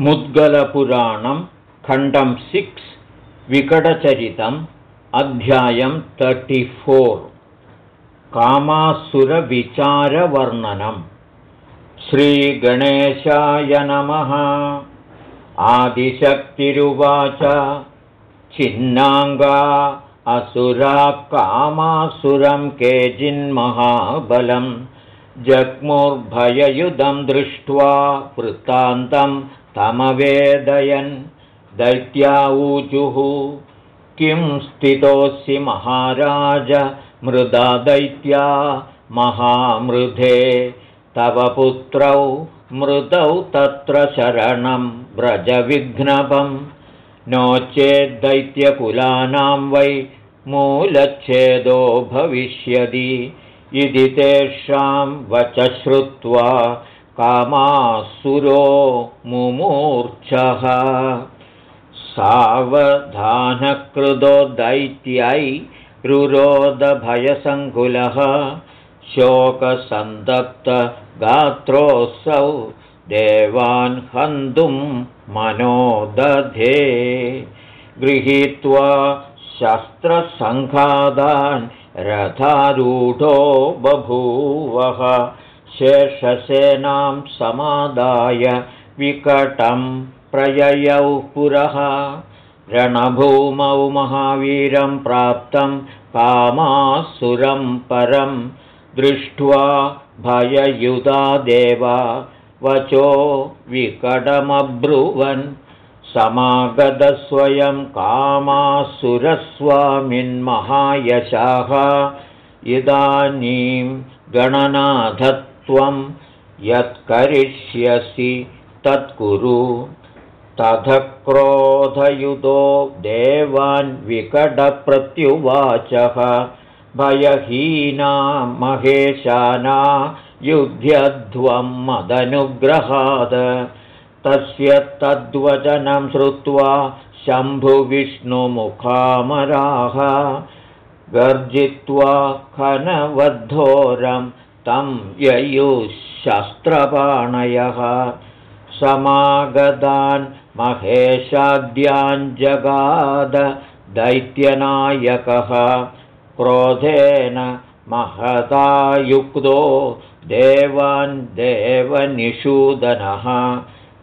मुद्गलपुराणं खण्डं सिक्स् विकटचरितम् अध्यायं तर्टिफोर् कामासुरविचारवर्णनम्। श्रीगणेशाय नमः। आदिशक्तिरुवाच। छिन्नाङ्गा असुरा कामासुरं केचिन्महाबलं जग्मुर्भययुधं दृष्ट्वा वृत्तान्तं तमवेदयन् दैत्याऊजुः किं स्थितोऽसि महाराज मृदा दैत्या महामृधे तव पुत्रौ मृतौ तत्र शरणं व्रजविघ्नपं नो चेद्दैत्यकुलानां वै मूलच्छेदो भविष्यति इति तेषां वच श्रुत्वा कामासुरो मुमूर्च्छः। सावधानकृतो दैत्यै रुरोदभयसङ्कुलः। शोकसन्तप्तगात्रोऽसौ देवान् हन्तुं मनो दधे गृहीत्वा शस्त्रसङ्घातान् रथारूढो बभूवः शेषसेनां समादाय विकटं प्रययौ पुरः। रणभूमौ महावीरं प्राप्तं कामासुरं परं दृष्ट्वा भययुधा देवा। वचो विकटमब्रुवन् समागतस्वयं कामासुरस्वामिन्महायशाः। इदानीं गणनाथत्वं यत्करिष्यसि तत्कुरु। तथ क्रोधयुतो देवान् विकटप्रत्युवाचः। भयहीना महेशाना युध्यध्वं मदनुग्रहाद तस्य तद्वचनं श्रुत्वा शम्भुविष्णुमुखामराः गर्जित्वा खनवद्धोरं तं ययुशस्त्रपाणयः। समागतान् महेशाद्याञ्जगाद दैत्यनायकः क्रोधेन महतायुक्तो देवान् देवनिषूदनः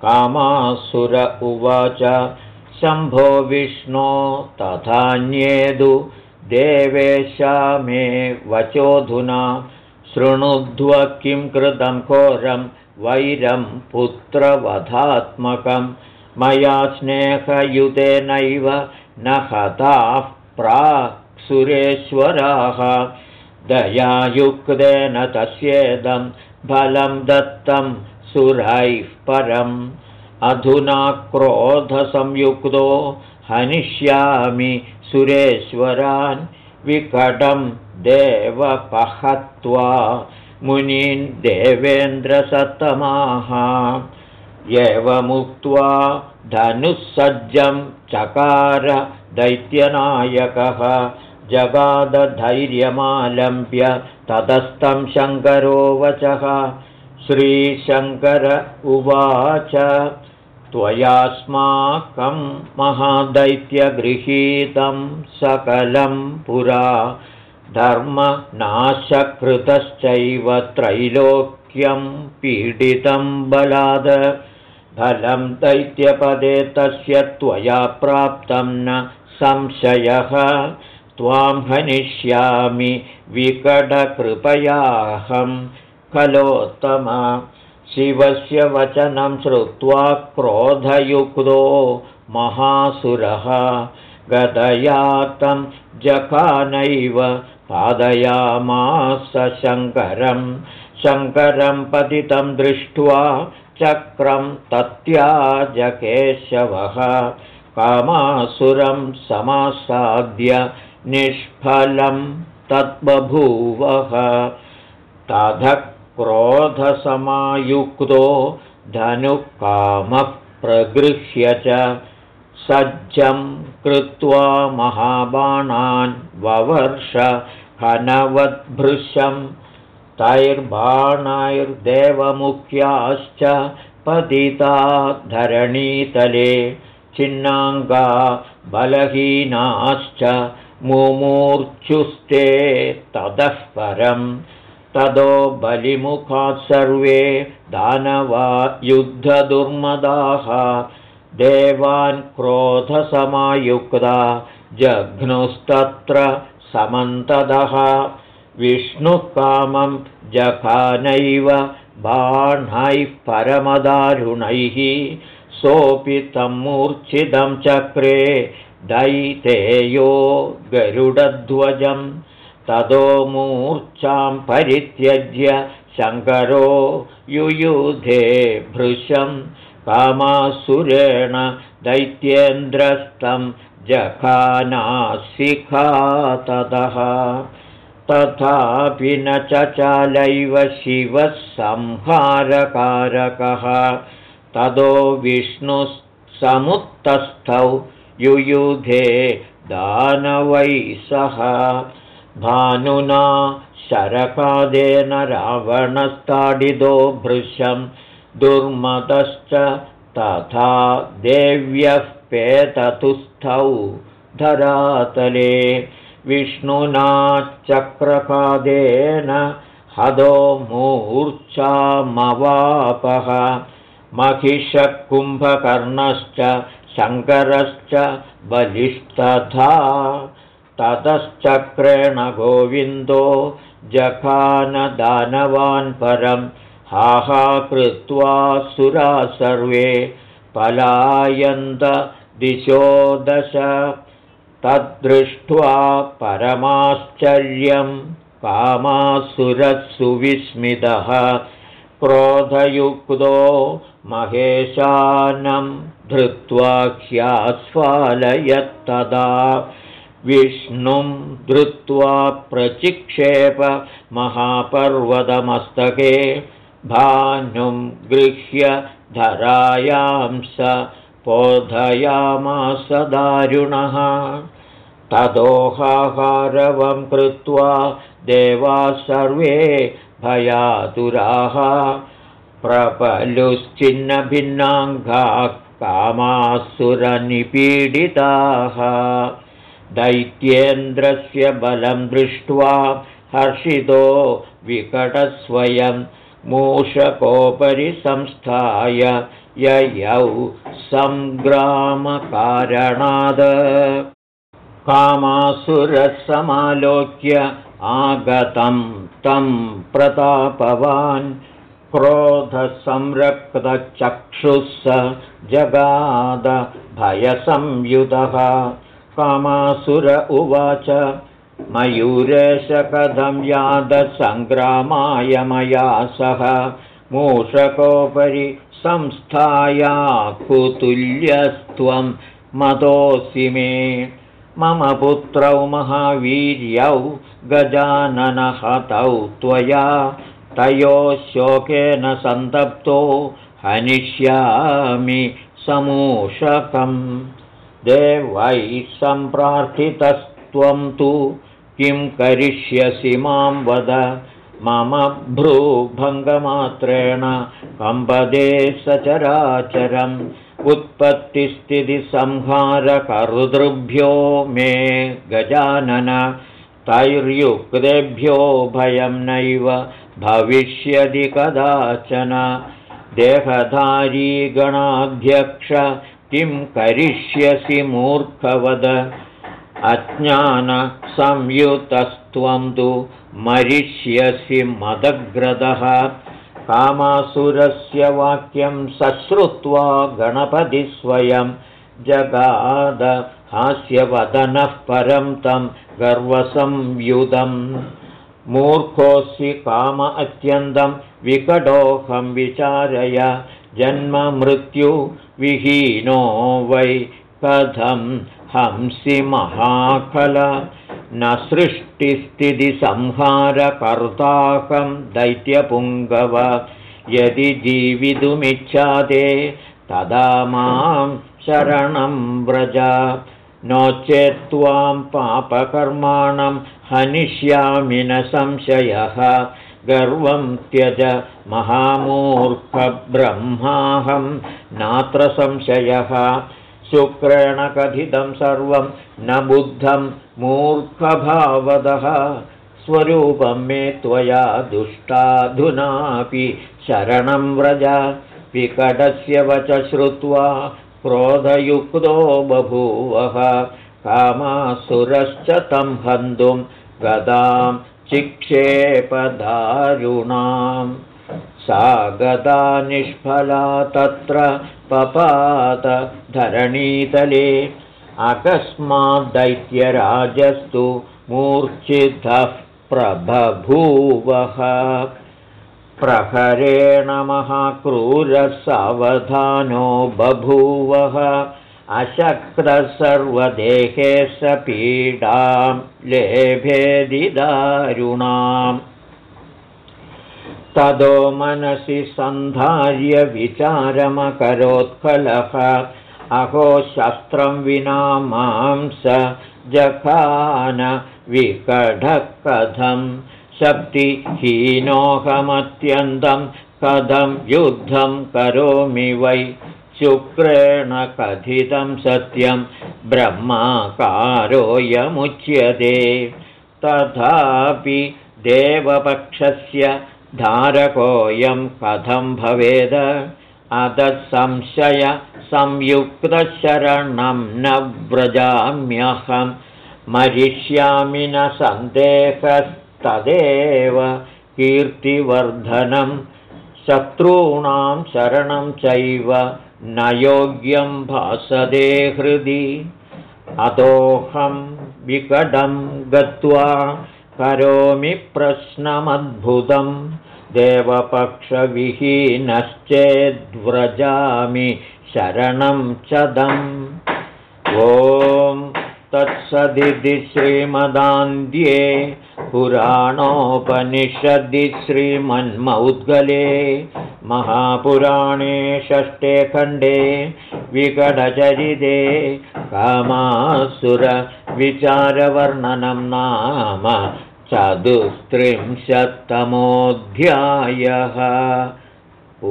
कामासुर उवाच शम्भो विष्णो तथान्येदु देवेशा मे वचोऽधुना शृणुध्व किं कृतं घोरं वैरं पुत्रवधात्मकं मया स्नेहयुतेनैव न हताः प्राक्सुरेश्वराः दयायुक्तेन तस्येदं फलं दत्तं सुरैः परम् अधुना क्रोधसंयुक्तो हनिष्यामि सुरेश्वरान् विकटं देवपहत्वा मुनीन् देवेन्द्रसत्तमाः। एवमुक्त्वा धनुःसज्जं चकार दैत्यनायकः जगादधैर्यमालम्ब्य ततस्तं शङ्करो वचः श्रीशङ्कर उवाच त्वयास्माकं महादैत्यगृहीतं सकलं पुरा धर्मनाशकृतश्चैव त्रैलोक्यं पीडितं बलाद फलं दैत्यपदे तस्य त्वया प्राप्तं न संशयः त्वां हनिष्यामि विकटकृपयाहं खलोत्तम शिवस्य वचनं श्रुत्वा क्रोधयुक्तो महासुरः। गदयातं जखानैव पादयामास शङ्करं। शङ्करं पतितं दृष्ट्वा चक्रं तत्याजकेशवः। कामासुरं समासाद्य निष्फलं तद्बभूवः। तथ क्रोधसमायुक्तो धनुकामः प्रगृह्य च सज्जं कृत्वा महाबाणान् ववर्ष हनवद्भृशं तैर्बाणैर्देवमुख्याश्च पतिता धरणीतले छिन्नाङ्गा बलहीनाश्च मुमूर्च्छुस्ते ततः परम् ततो बलिमुखात् सर्वे दानवा युद्धदुर्मदाः देवान् क्रोधसमायुक्ता जघ्नुस्तत्र समन्तदः। विष्णुकामं जखानैव बाह्नैः परमदारुणैः। सोऽपि तं मूर्च्छितं चक्रे दैतेयो गरुडध्वजम् ततो मूर्च्छां परित्यज्य शङ्करो युयुधे भृशं कामासुरेण दैत्येन्द्रस्तं जखानाशिखाततः तथापि न चचालैव शिवः संहारकारकः ततो विष्णुसमुत्तस्थौ युयुधे दानवै सह भानुना शरकादेन रावणस्ताडितो भृशं दुर्मतश्च तथा देव्यः पेततुस्थौ धरातले विष्णुना चक्रकादेन हदो मूर्च्छामवापः महिषकुम्भकर्णश्च शङ्करश्च बलिस्तथा ततश्चक्रेण गोविन्दो जखानदानवान् परं हाहा कृत्वा सुरा सर्वे पलायन्त दिशो दश तद्दृष्ट्वा परमाश्चर्यं कामासुरसुविस्मितः क्रोधयुक्तो महेशानं धृत्वा ह्यास्वालयत्तदा विष्णुं धृत्वा प्रचिक्षेप महापर्वतमस्तके भानुं गृह्य धरायां स बोधयामास दारुणः। तदोहाहारवं कृत्वा देवाः सर्वे भयातुराः प्रबलुश्चिन्नभिन्नाङ्गाः कामासुरनिपीडिताः दैत्येन्द्रस्य बलं दृष्ट्वा हर्षितो विकटस्वयं मूषकोपरि संस्थाय ययौ सङ्ग्रामकारणाद् कामासुरसमालोक्य आगतं तं प्रतापवान् क्रोधसंरक्तचक्षुः स जगाद भयसंयुतः कामासुर उवाच। मयूरेश कथं यादसङ्ग्रामाय मया सह। मूषकोपरि संस्थाया कुतुल्यस्त्वं मतोऽसि मे। मम पुत्रौ महावीर्यौ गजाननहतौ त्वया। तयोः शोकेन सन्तप्तो हनिष्यामि समूषकम् देवैः सम्प्रार्थितस्त्वं तु किं करिष्यसि मां वद? मम भ्रूभङ्गमात्रेण कम्पदे सचराचरम् उत्पत्तिस्थितिसंहारकर्तृभ्यो मे गजानन। तैर्युक्तेभ्यो भयं नैव भविष्यति कदाचन। देहधारी गणाध्यक्ष किं करिष्यसि मूर्खवद? अज्ञानसंयुतस्त्वं तु मरिष्यसि मदग्रदः। कामासुरस्य वाक्यं सश्रुत्वा गणपतिस्वयं जगाद। हास्यवदनः परं तं गर्वसंयुधम् मूर्खोऽसि काम अत्यन्तं विकटोऽहं विचारय जन्ममृत्युविहीनो वै कथं हंसि महाकल न सृष्टिस्थितिसंहारकर्ताकं दैत्यपुङ्गव। यदि जीवितुमिच्छादे तदा मां शरणं व्रज। नो चेत् त्वां पापकर्माणं हनिष्यामि न संशयः गर्वं त्यज महामूर्खब्रह्माहं। नात्र संशयः। शुक्रेण कथितं सर्वं न बुद्धं मूर्खभावदः। स्वरूपं मे त्वया दुष्टाधुनापि। शरणं व्रज। विकटस्य वच श्रुत्वा क्रोधयुक्तो बभूवः। कामासुरश्च तं हन्तुं गदां चिक्षेपदारुणां सा गदा निष्फला तत्र पपात धरणीतले। अकस्माद्दैत्यराजस्तु मूर्च्छितः प्रबभूवः प्रहरेण महाक्रूरसावधानो बभूवः अशक्रः सर्वदेहे स पीडां लेभेदिदारुणाम्। तदो मनसि सन्धार्य विचारमकरोत्कलः अहो शस्त्रं विना मां स जखान विकढः कथं शक्तिहीनोऽहमत्यन्तं कथं युद्धं करोमि वै शुक्रेण कथितं सत्यं ब्रह्माकारोऽयमुच्यते। तथापि देवपक्षस्य धारकोऽयं कथं भवेद? संयुक्तशरणं न व्रजाम्यहं। मरिष्यामि न सन्देहस्तदेव कीर्तिवर्धनं। शत्रूणां शरणं चैव न योग्यं भासदे हृदि अतोऽहं विकटं गत्वा करोमि प्रश्नमद्भुतं। देवपक्षविहीनश्चेद्व्रजामि शरणं चदम् ॐ तत्सदिति श्रीमदान्ध्ये पुराणोपनिषदि श्रीमन्मौद्गले महापुराणे षष्ठे खण्डे विकटचरिते कामासुरविचारवर्णनं नाम चतुस्त्रिंशत्तमोऽध्यायः। ओ